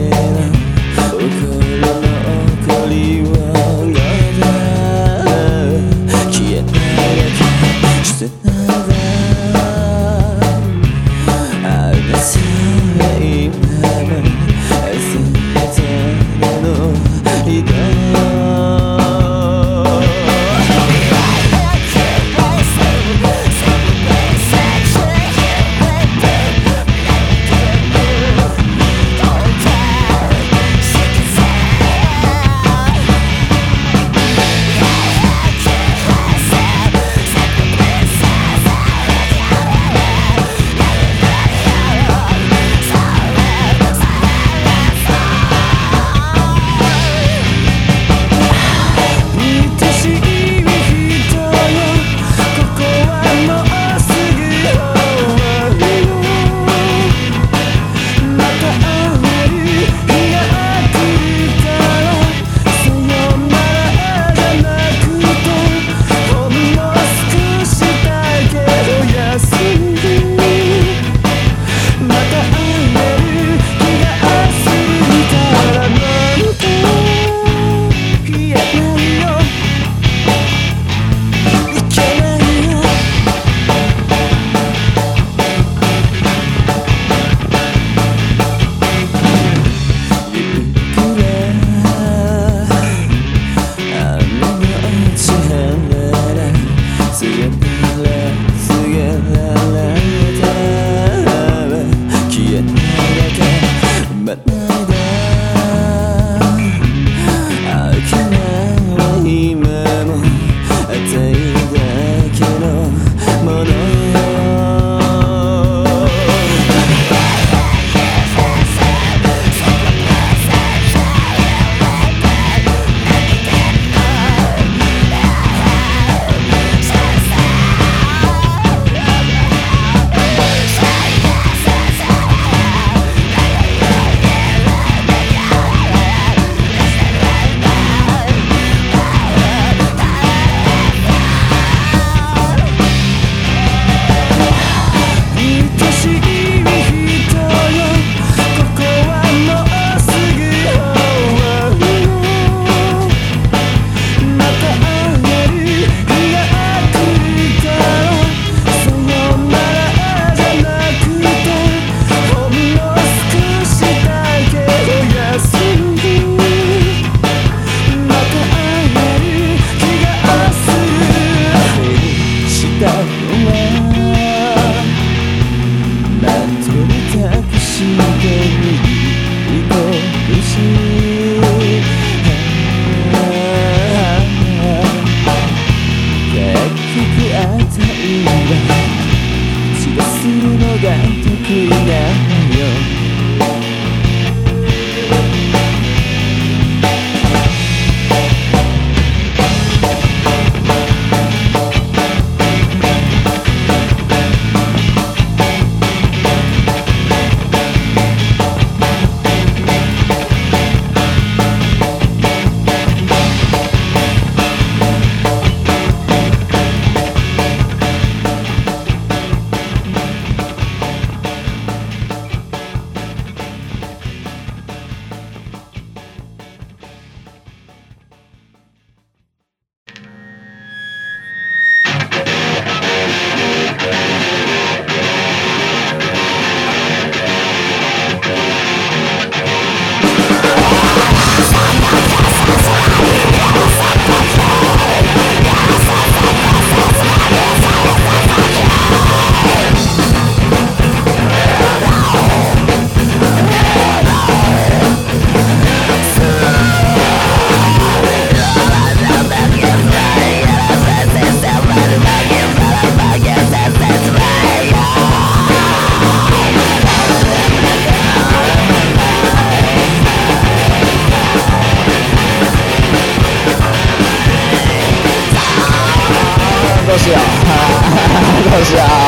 Yeah. Okay. down. Yeah.